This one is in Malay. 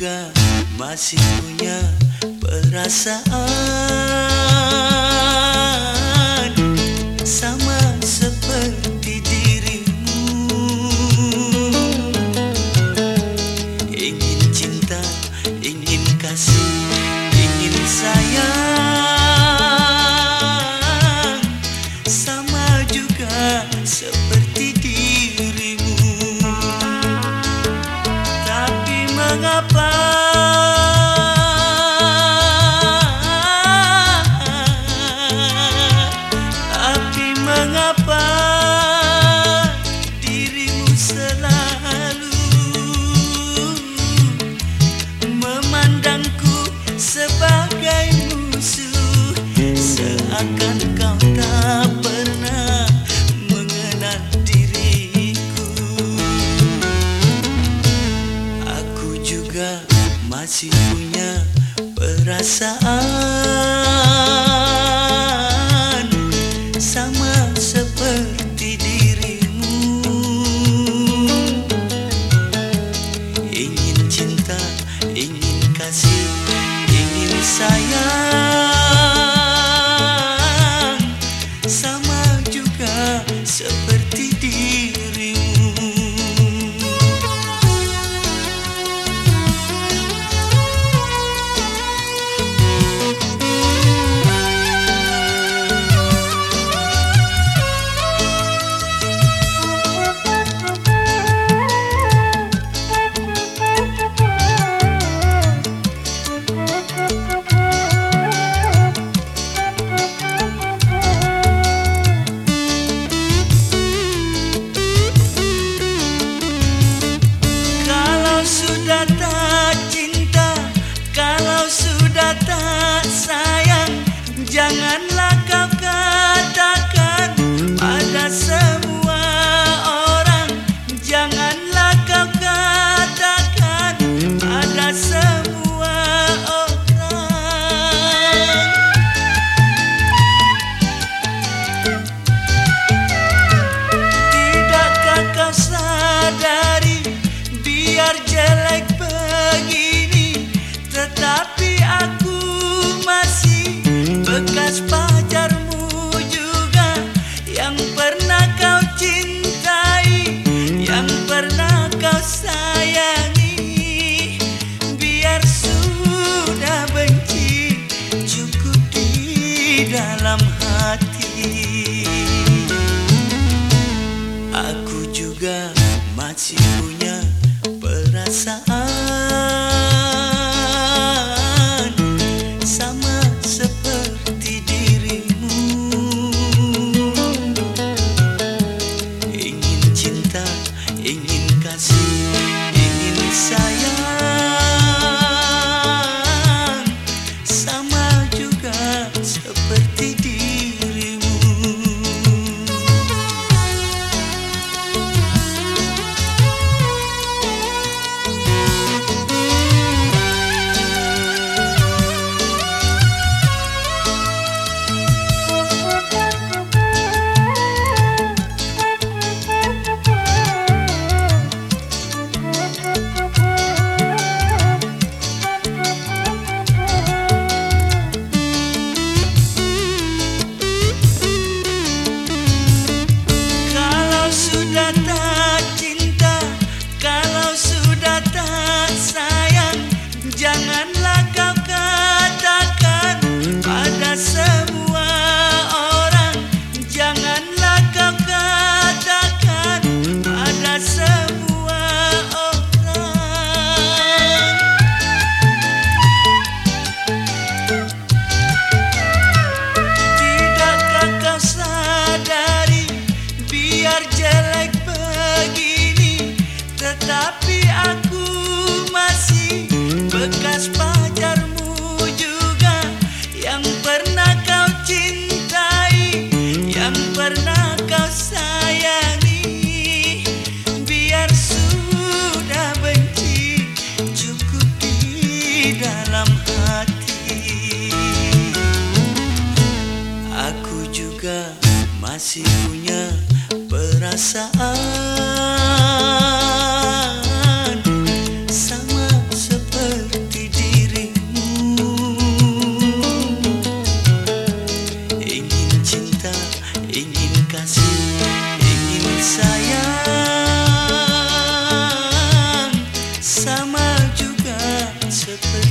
juga masih punya perasaan. Takkan kau tak pernah mengenal diriku? Aku juga masih punya perasaan. dalam hati. Aku juga masih punya perasaan. juga masih punya perasaan Sama seperti dirimu. Ingin cinta, ingin kasih, ingin sayang Sama juga seperti